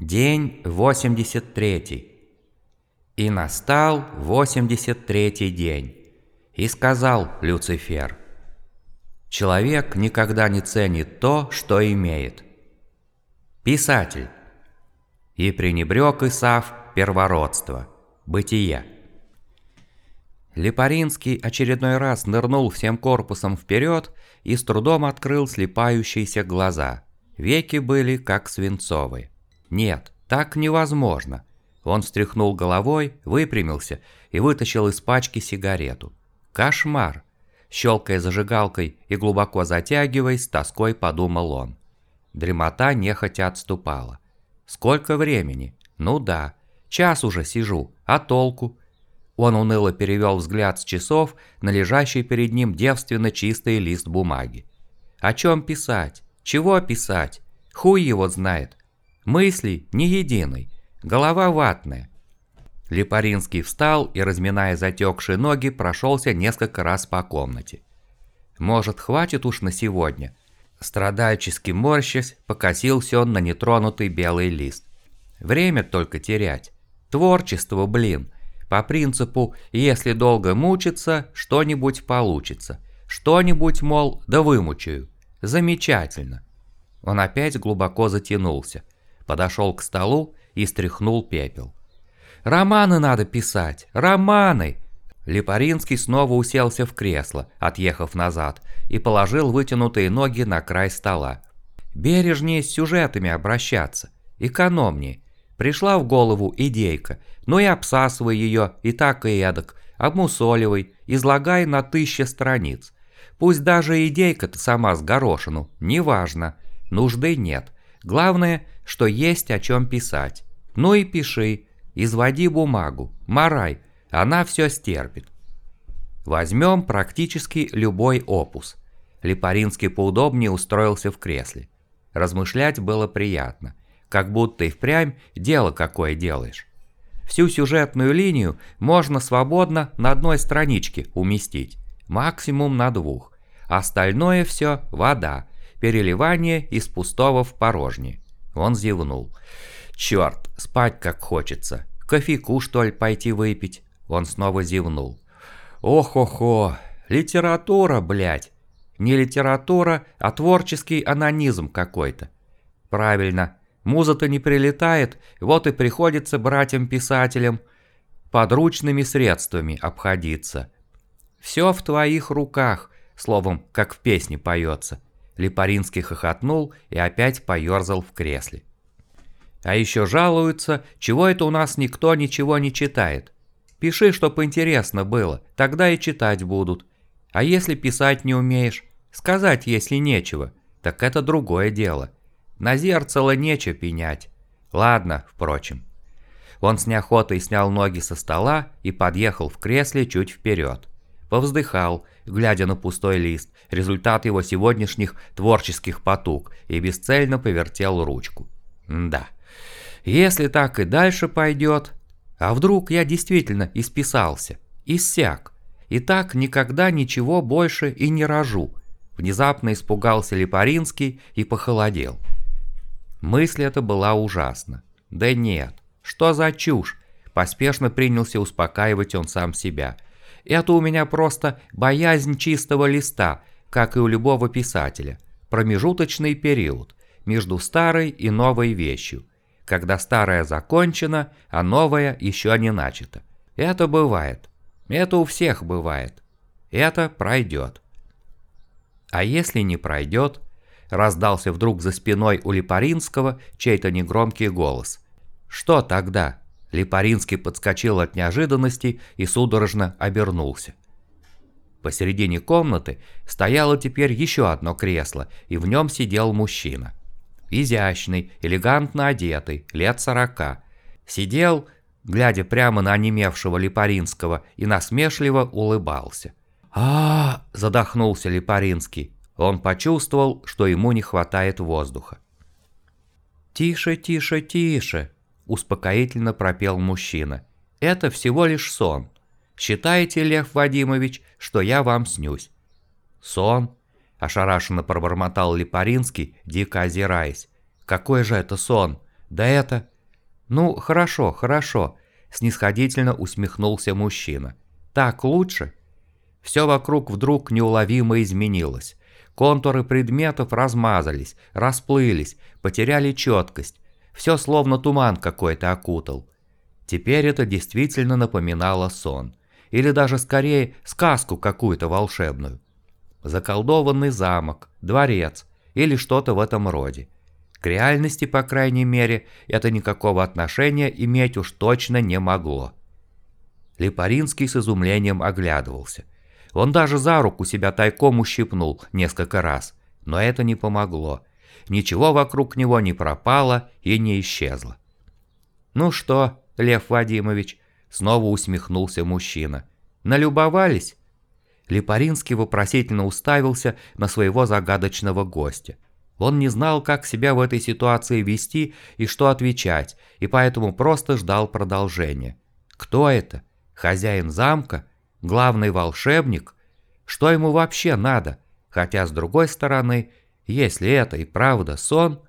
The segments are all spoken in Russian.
День 83. И настал 83 день. И сказал Люцифер, Человек никогда не ценит то, что имеет. Писатель. И пренебрег Исав первородство. Бытие. Лепаринский очередной раз нырнул всем корпусом вперед и с трудом открыл слепающиеся глаза. Веки были как свинцовые. Нет, так невозможно. Он встряхнул головой, выпрямился и вытащил из пачки сигарету. Кошмар! Щелкая зажигалкой и глубоко затягиваясь, с тоской подумал он. Дремота нехотя отступала. Сколько времени? Ну да, час уже сижу, а толку? Он уныло перевел взгляд с часов на лежащий перед ним девственно чистый лист бумаги. О чем писать? Чего писать? Хуй его знает. Мыслей ни единой, голова ватная. Липаринский встал и, разминая затекшие ноги, прошелся несколько раз по комнате. Может, хватит уж на сегодня? Страдальчески морщась, покосился он на нетронутый белый лист. Время только терять. Творчество, блин. По принципу, если долго мучиться, что-нибудь получится. Что-нибудь, мол, да вымучаю. Замечательно. Он опять глубоко затянулся подошел к столу и стряхнул пепел. «Романы надо писать! Романы!» Липаринский снова уселся в кресло, отъехав назад, и положил вытянутые ноги на край стола. Бережнее с сюжетами обращаться, экономнее. Пришла в голову идейка, ну и обсасывай ее и так и эдак, обмусоливай, излагай на тысячи страниц. Пусть даже идейка-то сама с горошину, неважно, нужды нет. Главное, что есть о чем писать. Ну и пиши, изводи бумагу, морай, она все стерпит. Возьмем практически любой опус. Липаринский поудобнее устроился в кресле. Размышлять было приятно, как будто и впрямь дело какое делаешь. Всю сюжетную линию можно свободно на одной страничке уместить, максимум на двух. Остальное все – вода, переливание из пустого в порожнее. Он зевнул. «Черт, спать как хочется. Кофейку, что ли, пойти выпить?» Он снова зевнул. «Ох-охо, литература, блядь. Не литература, а творческий анонизм какой-то. Правильно, муза-то не прилетает, вот и приходится братьям-писателям подручными средствами обходиться. Все в твоих руках, словом, как в песне поется. Липаринский хохотнул и опять поерзал в кресле. А еще жалуются, чего это у нас никто ничего не читает. Пиши, чтоб интересно было, тогда и читать будут. А если писать не умеешь, сказать если нечего, так это другое дело. На зерцало нечего пенять. Ладно, впрочем. Он с неохотой снял ноги со стола и подъехал в кресле чуть вперед. Повздыхал, глядя на пустой лист, результат его сегодняшних творческих потуг, и бесцельно повертел ручку. Да, если так и дальше пойдет... А вдруг я действительно исписался, иссяк, и так никогда ничего больше и не рожу? Внезапно испугался Липаринский и похолодел. Мысль эта была ужасна. Да нет, что за чушь? Поспешно принялся успокаивать он сам себя – это у меня просто боязнь чистого листа, как и у любого писателя. Промежуточный период между старой и новой вещью, когда старая закончена, а новая еще не начата. Это бывает. Это у всех бывает. Это пройдет. А если не пройдет, раздался вдруг за спиной у Липаринского чей-то негромкий голос. Что тогда? Липаринский подскочил от неожиданности и судорожно обернулся. Посередине комнаты стояло теперь еще одно кресло, и в нем сидел мужчина. Изящный, элегантно одетый, лет сорока. Сидел, глядя прямо на онемевшего Липаринского, и насмешливо улыбался. а, -а, -а задохнулся Липаринский. Он почувствовал, что ему не хватает воздуха. «Тише, тише, тише!» Успокоительно пропел мужчина. «Это всего лишь сон. Считайте, Лев Вадимович, что я вам снюсь». «Сон?» – ошарашенно пробормотал Липаринский, дико озираясь. «Какой же это сон? Да это...» «Ну, хорошо, хорошо», – снисходительно усмехнулся мужчина. «Так лучше?» Все вокруг вдруг неуловимо изменилось. Контуры предметов размазались, расплылись, потеряли четкость. Все словно туман какой-то окутал. Теперь это действительно напоминало сон. Или даже скорее сказку какую-то волшебную. Заколдованный замок, дворец или что-то в этом роде. К реальности, по крайней мере, это никакого отношения иметь уж точно не могло. Липаринский с изумлением оглядывался. Он даже за руку себя тайком ущипнул несколько раз, но это не помогло. Ничего вокруг него не пропало и не исчезло. «Ну что, Лев Вадимович?» — снова усмехнулся мужчина. «Налюбовались?» Липаринский вопросительно уставился на своего загадочного гостя. Он не знал, как себя в этой ситуации вести и что отвечать, и поэтому просто ждал продолжения. Кто это? Хозяин замка? Главный волшебник? Что ему вообще надо? Хотя, с другой стороны, если это и правда сон...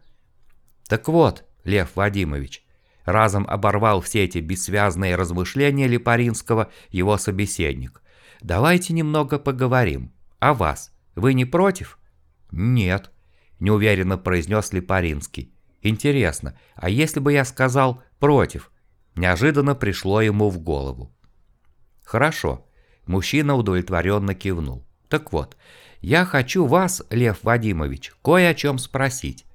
Так вот, Лев Вадимович, разом оборвал все эти бессвязные размышления Липаринского его собеседник. Давайте немного поговорим. О вас. Вы не против? Нет неуверенно произнес Липаринский. Интересно, а если бы я сказал «против»? Неожиданно пришло ему в голову. Хорошо. Мужчина удовлетворенно кивнул. Так вот, я хочу вас, Лев Вадимович, кое о чем спросить.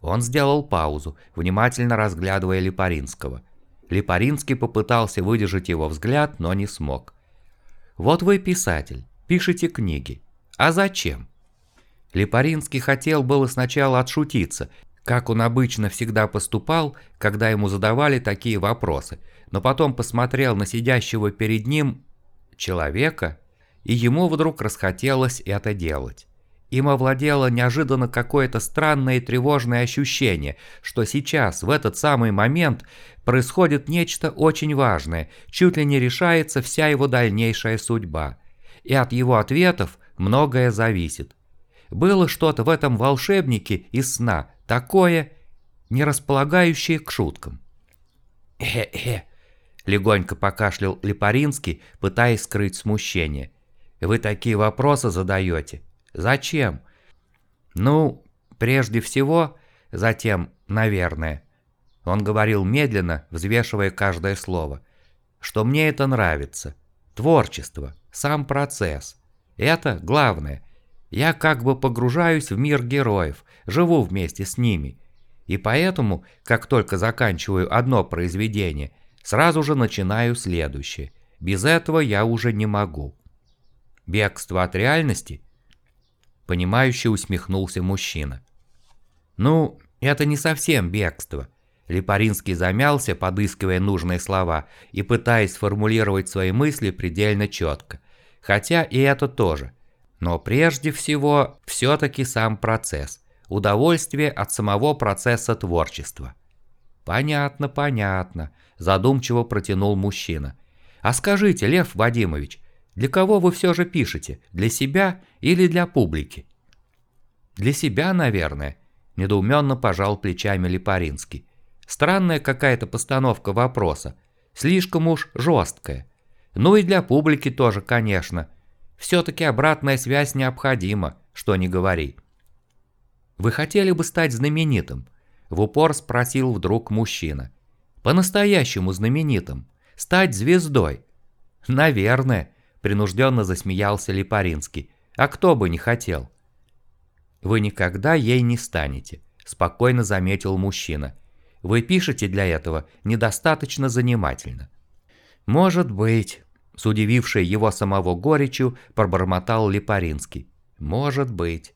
Он сделал паузу, внимательно разглядывая Липаринского. Липаринский попытался выдержать его взгляд, но не смог. «Вот вы писатель, пишете книги. А зачем?» Липаринский хотел было сначала отшутиться, как он обычно всегда поступал, когда ему задавали такие вопросы, но потом посмотрел на сидящего перед ним человека, и ему вдруг расхотелось это делать. Им овладело неожиданно какое-то странное и тревожное ощущение, что сейчас, в этот самый момент, происходит нечто очень важное, чуть ли не решается вся его дальнейшая судьба. И от его ответов многое зависит. Было что-то в этом волшебнике из сна, такое, не располагающее к шуткам. «Э-э», — легонько покашлял Липаринский, пытаясь скрыть смущение. «Вы такие вопросы задаете? Зачем?» «Ну, прежде всего, затем, наверное». Он говорил медленно, взвешивая каждое слово. «Что мне это нравится. Творчество, сам процесс. Это главное. Я как бы погружаюсь в мир героев, живу вместе с ними. И поэтому, как только заканчиваю одно произведение, сразу же начинаю следующее. Без этого я уже не могу. Бегство от реальности? Понимающе усмехнулся мужчина. Ну, это не совсем бегство. Липаринский замялся, подыскивая нужные слова и пытаясь сформулировать свои мысли предельно четко. Хотя и это тоже. Но прежде всего, все-таки сам процесс, удовольствие от самого процесса творчества. «Понятно, понятно», – задумчиво протянул мужчина. «А скажите, Лев Вадимович, для кого вы все же пишете, для себя или для публики?» «Для себя, наверное», – недоуменно пожал плечами Липаринский. «Странная какая-то постановка вопроса, слишком уж жесткая. Ну и для публики тоже, конечно. Все-таки обратная связь необходима, что ни говори. «Вы хотели бы стать знаменитым?» В упор спросил вдруг мужчина. «По-настоящему знаменитым. Стать звездой?» «Наверное», – принужденно засмеялся Липаринский. «А кто бы не хотел?» «Вы никогда ей не станете», – спокойно заметил мужчина. «Вы пишете для этого недостаточно занимательно». «Может быть», с удивившей его самого горечью пробормотал Липаринский. «Может быть».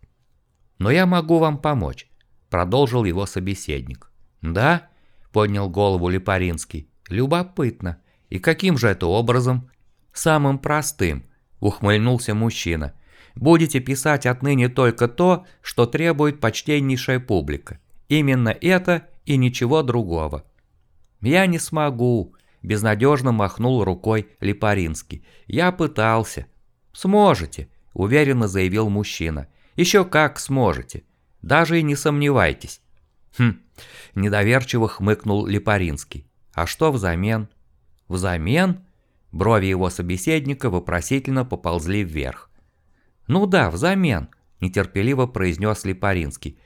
«Но я могу вам помочь», — продолжил его собеседник. «Да?» — поднял голову Липаринский. «Любопытно. И каким же это образом?» «Самым простым», — ухмыльнулся мужчина. «Будете писать отныне только то, что требует почтеннейшая публика. Именно это и ничего другого». «Я не смогу», Безнадежно махнул рукой Липаринский. «Я пытался». «Сможете», – уверенно заявил мужчина. «Еще как сможете. Даже и не сомневайтесь». «Хм», – недоверчиво хмыкнул Липаринский. А что взамен? Взамен? Брови его собеседника вопросительно поползли вверх. «Ну да, взамен», – нетерпеливо произнес Липаринский.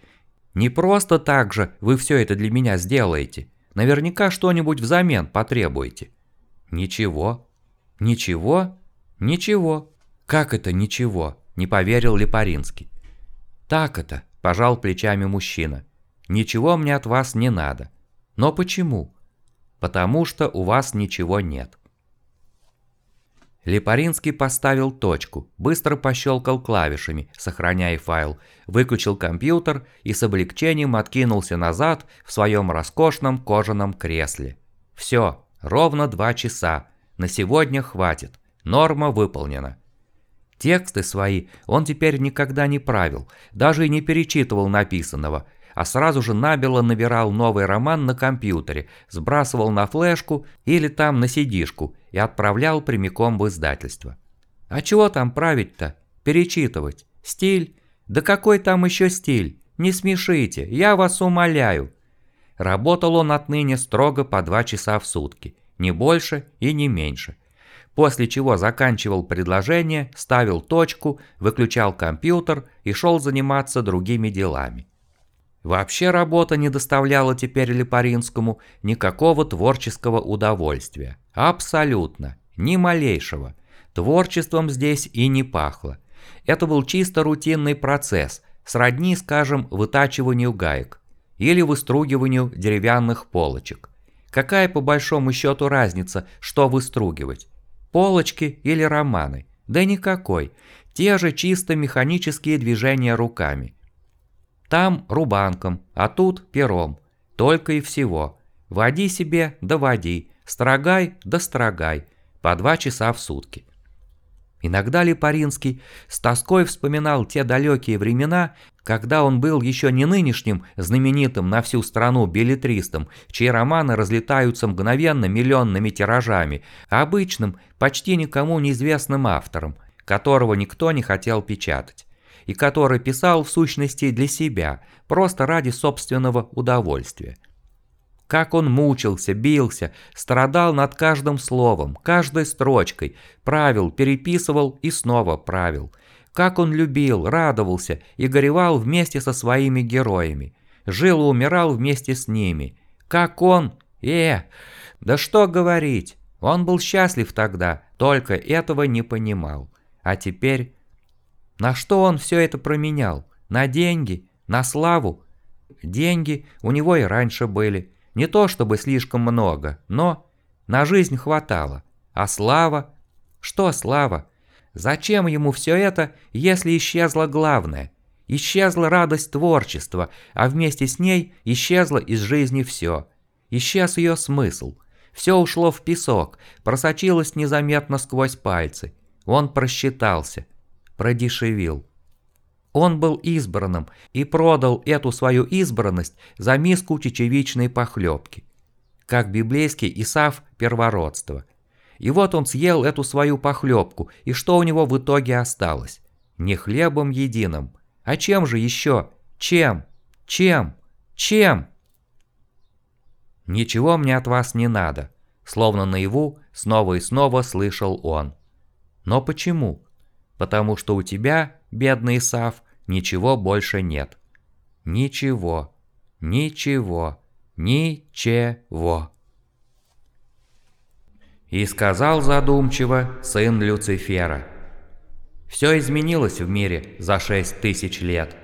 «Не просто так же вы все это для меня сделаете. Наверняка что-нибудь взамен потребуете». «Ничего». «Ничего? Ничего». «Как это ничего?» – не поверил Липаринский. «Так это», – пожал плечами мужчина. «Ничего мне от вас не надо». «Но почему?» «Потому что у вас ничего нет». Липаринский поставил точку, быстро пощелкал клавишами, сохраняя файл, выключил компьютер и с облегчением откинулся назад в своем роскошном кожаном кресле. Все, ровно два часа. На сегодня хватит. Норма выполнена. Тексты свои он теперь никогда не правил, даже и не перечитывал написанного, а сразу же набело набирал новый роман на компьютере, сбрасывал на флешку или там на сидишку и отправлял прямиком в издательство. А чего там править-то? Перечитывать? Стиль? Да какой там еще стиль? Не смешите, я вас умоляю. Работал он отныне строго по два часа в сутки, не больше и не меньше. После чего заканчивал предложение, ставил точку, выключал компьютер и шел заниматься другими делами. Вообще работа не доставляла теперь Лепаринскому никакого творческого удовольствия. Абсолютно. Ни малейшего. Творчеством здесь и не пахло. Это был чисто рутинный процесс, сродни, скажем, вытачиванию гаек или выстругиванию деревянных полочек. Какая по большому счету разница, что выстругивать? Полочки или романы? Да никакой. Те же чисто механические движения руками. Там рубанком, а тут пером. Только и всего. Води себе, да води. Строгай, да строгай. По два часа в сутки. Иногда Липаринский с тоской вспоминал те далекие времена, когда он был еще не нынешним знаменитым на всю страну билетристом, чьи романы разлетаются мгновенно миллионными тиражами, а обычным, почти никому неизвестным автором, которого никто не хотел печатать и который писал в сущности для себя, просто ради собственного удовольствия. Как он мучился, бился, страдал над каждым словом, каждой строчкой, правил, переписывал и снова правил. Как он любил, радовался и горевал вместе со своими героями. Жил и умирал вместе с ними. Как он... Э, да что говорить, он был счастлив тогда, только этого не понимал. А теперь на что он все это променял? На деньги? На славу? Деньги у него и раньше были. Не то чтобы слишком много, но на жизнь хватало. А слава? Что слава? Зачем ему все это, если исчезло главное? Исчезла радость творчества, а вместе с ней исчезло из жизни все. Исчез ее смысл. Все ушло в песок, просочилось незаметно сквозь пальцы. Он просчитался продешевил. Он был избранным и продал эту свою избранность за миску чечевичной похлебки. Как библейский Исав первородства. И вот он съел эту свою похлебку, и что у него в итоге осталось? Не хлебом единым. А чем же еще? Чем? Чем? Чем? «Ничего мне от вас не надо», словно наяву снова и снова слышал он. Но почему? Потому что у тебя, бедный Исав, ничего больше нет. Ничего, ничего, ничего. И сказал задумчиво сын Люцифера. Все изменилось в мире за шесть тысяч лет.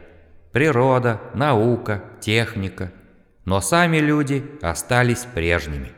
Природа, наука, техника. Но сами люди остались прежними.